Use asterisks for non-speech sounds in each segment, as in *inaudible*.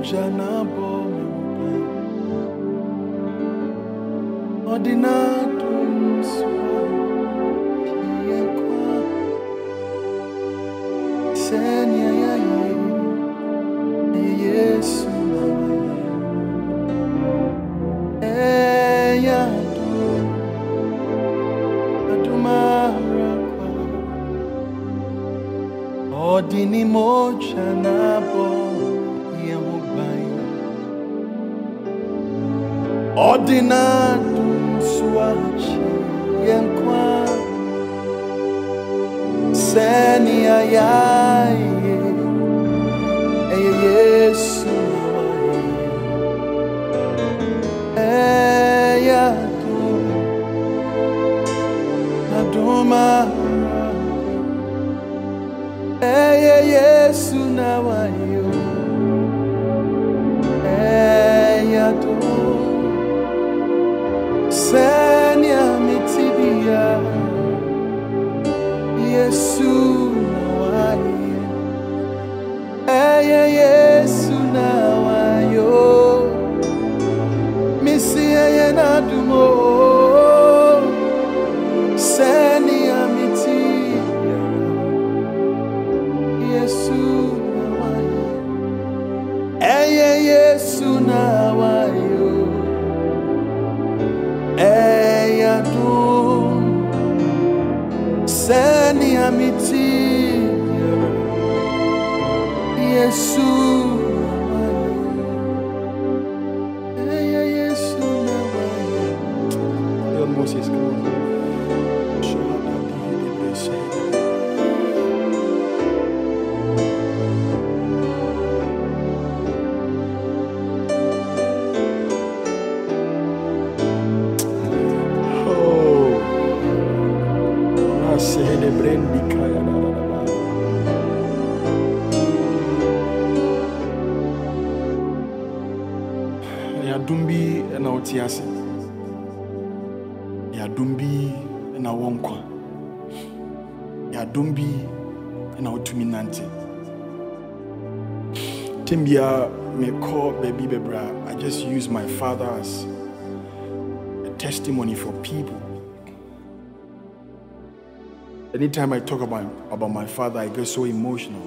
moja na bome Ordinatum sua Hiekwa Senya ya ye Yesu na waye Eya do Adumara kwa Ordini moja na Ordinatum suachi yenkwa Seni ayaye Eye Yesu Eya do Aduma Eye Yesu na wayo Senya tem biara mekɔ baabi bebree a i just use my father as a testimony for people. Anytime i talk about, about my father i get so emotional.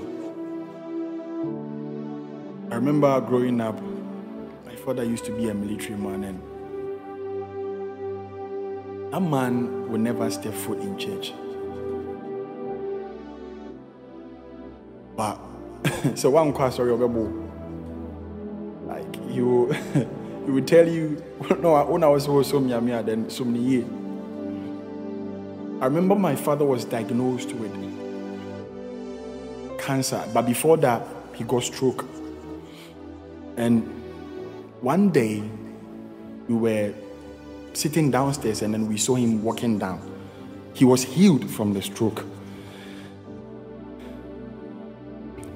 I remember growing up my father used to be a military man, and that man would never step foot in church. But *laughs* so one question, sorry, like you, *laughs* he would tell you, *laughs* no, when I was so then so many. I remember my father was diagnosed with cancer, but before that, he got stroke. And one day we were sitting downstairs and then we saw him walking down. He was healed from the stroke.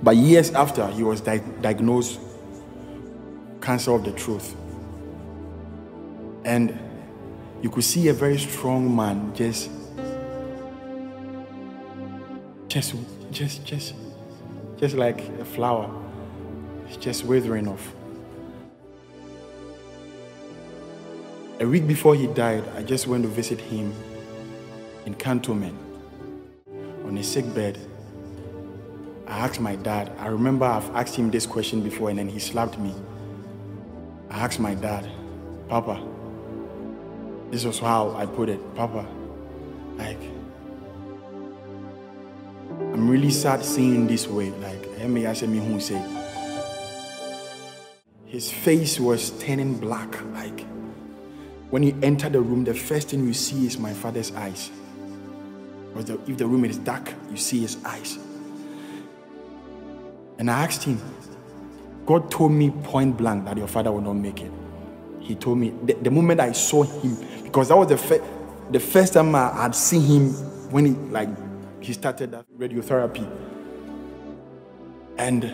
But years after, he was di- diagnosed cancer of the throat. And you could see a very strong man just just just just just like a flower. Just withering off. A week before he died, I just went to visit him in Cantonment on his sick bed. I asked my dad, I remember I've asked him this question before and then he slapped me. I asked my dad, Papa, this was how I put it, Papa, like, I'm really sad seeing this way. Like, who say, his face was turning black. Like, when you enter the room, the first thing you see is my father's eyes. Because if the room is dark, you see his eyes. And I asked him, God told me point blank that your father will not make it. He told me the, the moment I saw him, because that was the, the first time I had seen him when he like he started that radiotherapy. And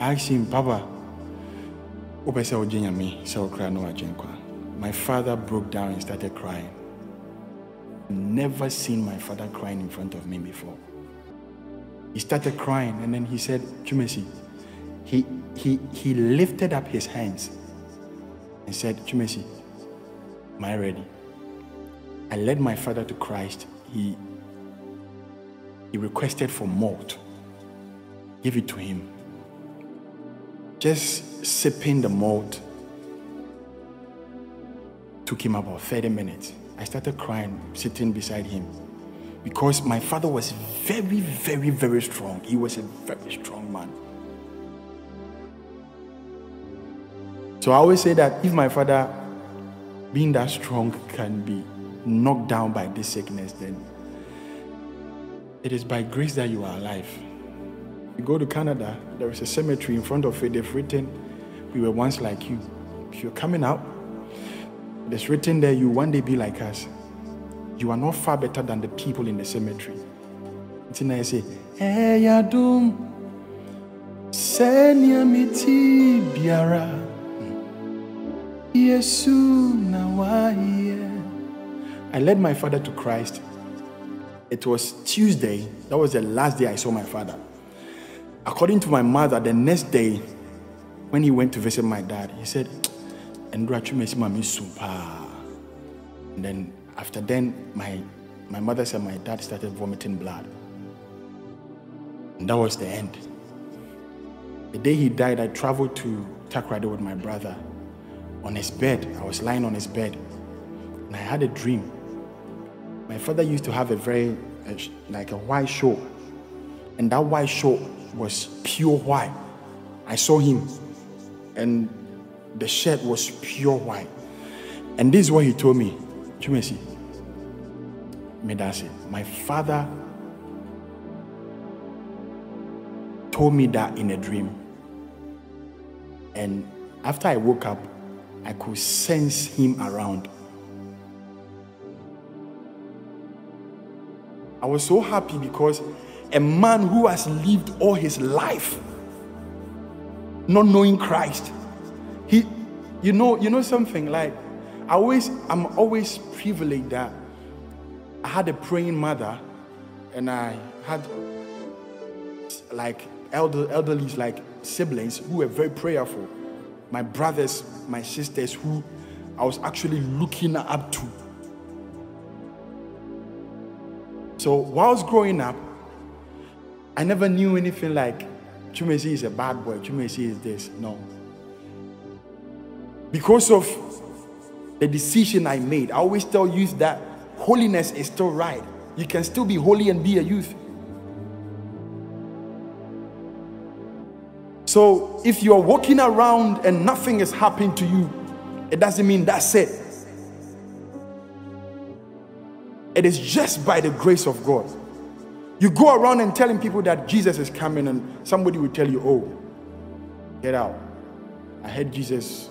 I asked him, Papa, my father broke down and started crying never seen my father crying in front of me before he started crying and then he said chumesi he, he, he lifted up his hands and said, Chumesi, am I ready? I led my father to Christ. He, he requested for malt. Give it to him. Just sipping the malt took him about 30 minutes. I started crying, sitting beside him. Because my father was very, very, very strong. He was a very strong man. So I always say that if my father, being that strong, can be knocked down by this sickness, then it is by grace that you are alive. You go to Canada, there is a cemetery in front of it. They've written, We were once like you. If you're coming out, it's written there, You one day be like us. You are not far better than the people in the cemetery. There, say, Hey, Yadum, Senya miti biara. Yesu. I led my father to Christ. It was Tuesday. That was the last day I saw my father. According to my mother, the next day, when he went to visit my dad, he said, And then after then, my, my mother said my dad started vomiting blood. And that was the end. The day he died, I traveled to Takoradi with my brother on his bed. I was lying on his bed and I had a dream. My father used to have a very, like a white shirt, and that white shirt was pure white. I saw him, and the shirt was pure white. And this is what he told me. Chumesi, Medase, my father told me that in a dream. And after I woke up, I could sense him around. I was so happy because a man who has lived all his life not knowing Christ, he, you know, you know something like I always, I'm always privileged that I had a praying mother, and I had like elder, elderly, like siblings who were very prayerful my brothers, my sisters who I was actually looking up to. So whilst growing up, I never knew anything like Chumesi is a bad boy, Chumesi is this. No. Because of the decision I made, I always tell youth that holiness is still right. You can still be holy and be a youth. So if you're walking around and nothing is happening to you, it doesn't mean that's it. It is just by the grace of God. You go around and telling people that Jesus is coming, and somebody will tell you, Oh, get out. I heard Jesus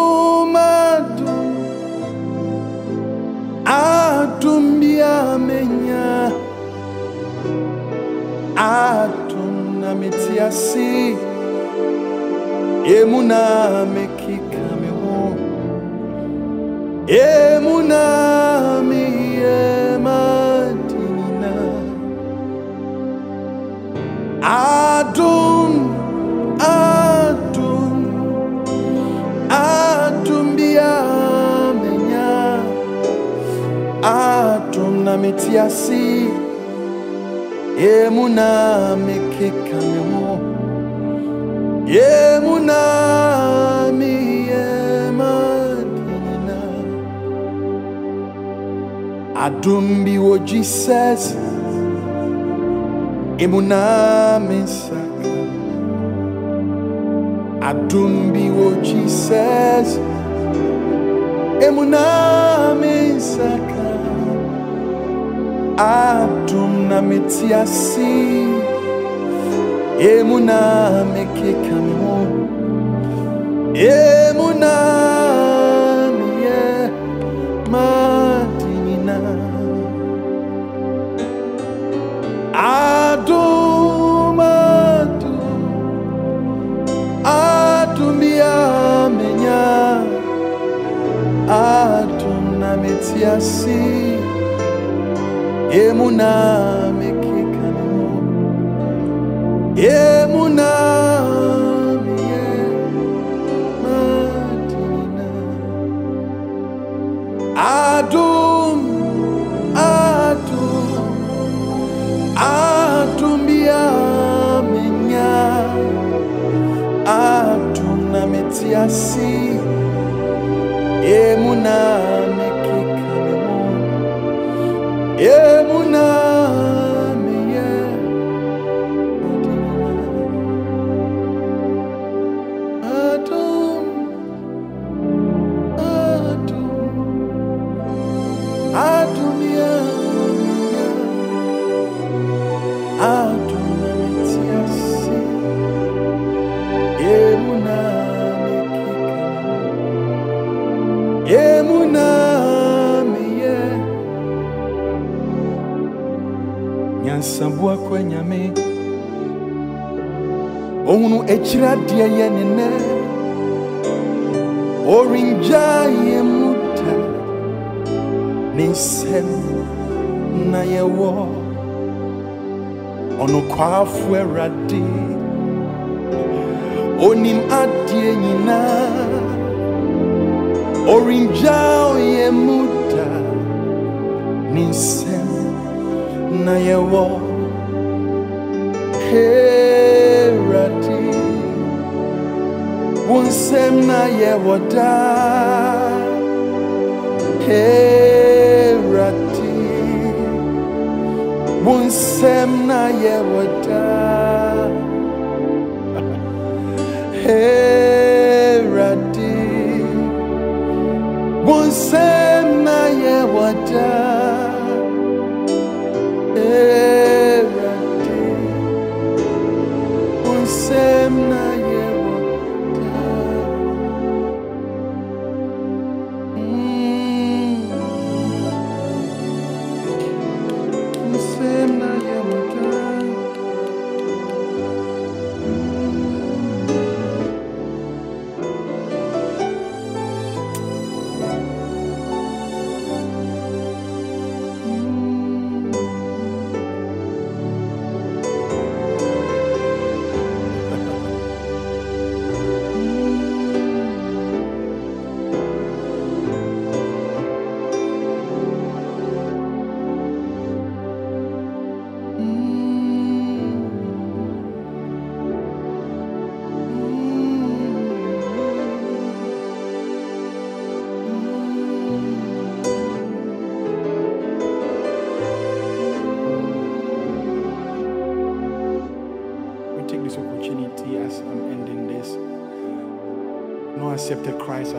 Adum na metiasi emuna mekika me ho emuna mi emadina adum adum adum bia menya. Adum na metiasi emuna mekika me ho yemunami yemadina adumbi wo jesus emunami saka adumbi wo jesus emunami saka adum na metiasi emuna mekeka Ohunu echira dia ye nene, Orinja ye muta, ne nsɛm na yɛwɔ ɔnokwaafo awurade onim adeɛ nyinaa ɔrengyaw yɛ mu da ne nsɛm na yɛwɔ awurade wo nsɛm na yɛwɔ daa Herati Munsem na yewada *laughs* Herati Munsem na yewada Herati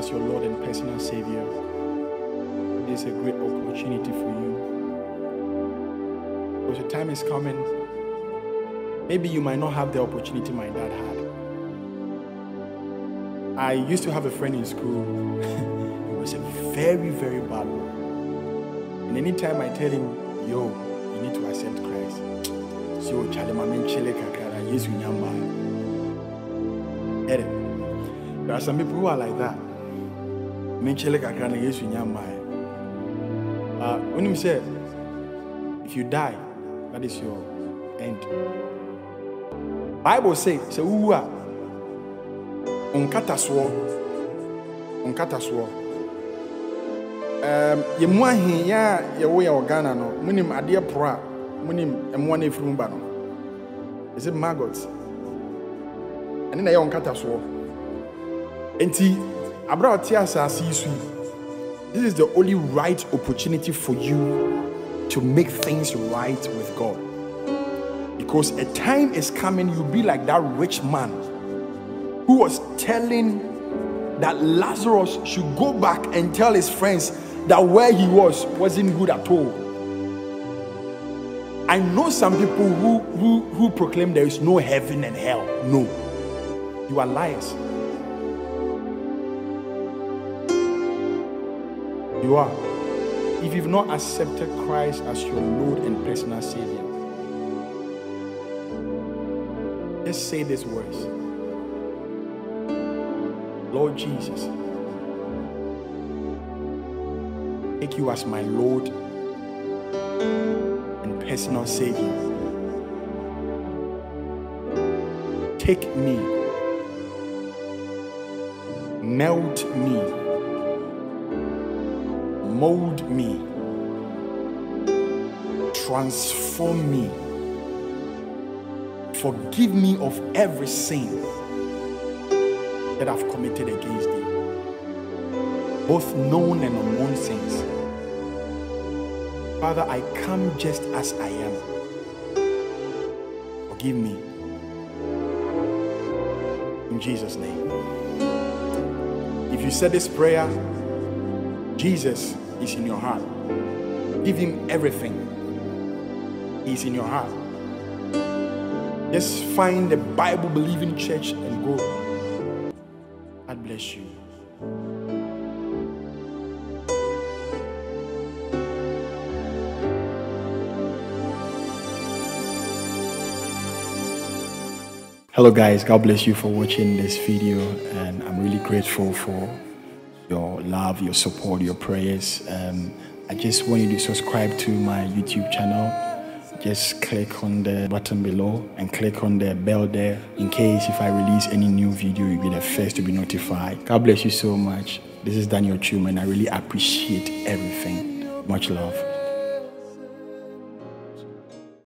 as your Lord and personal Savior. This is a great opportunity for you. Because your time is coming. Maybe you might not have the opportunity my dad had. I used to have a friend in school. *laughs* he was a very, very bad one. And anytime I tell him, yo, you need to accept Christ. *tsk* So Charlie Mamin Chile Kakara, yes, we. Get it? There are some people who are like that. Men Chile Kakara, yes, we nyamba. Uh, when him say, if you die, that is your end. Bible say, say, who are unkata soɔ unkata soɔ um, yɛmu ahe yɛ a yɛwo yɛ wɔ ghana no monim adeɛ porɔ a monim mmoa no ɛfiri mu ba no ɛsɛ maggot ɛne na ɛyɛ unkata soɔ enti this is the only right opportunity for you to make things right with god because a time is coming you'll be like that rich man who was telling that Lazarus should go back and tell his friends that where he was wasn't good at all. I know some people who, who, who proclaim there is no heaven and hell. No. You are liars. You are. If you've not accepted Christ as your Lord and personal Savior, just say these words Lord Jesus, take you as my Lord and personal Savior. Take me, melt me mold me, transform me, forgive me of every sin that I've committed against thee, both known and unknown sins. Father, I come just as I am. Forgive me. In Jesus' name. If you said this prayer, Jesus is in your heart. Give him everything. He's in your heart. Just find a Bible believing church and go. God bless you. Hello guys, God bless you for watching this video and I'm really grateful for your love, your support, your prayers. Um, I just want you to subscribe to my YouTube channel. Just click on the button below and click on the bell there in case if I release any new video, you'll be the first to be notified. God bless you so much. This is Daniel Twum. I really appreciate everything. Much love.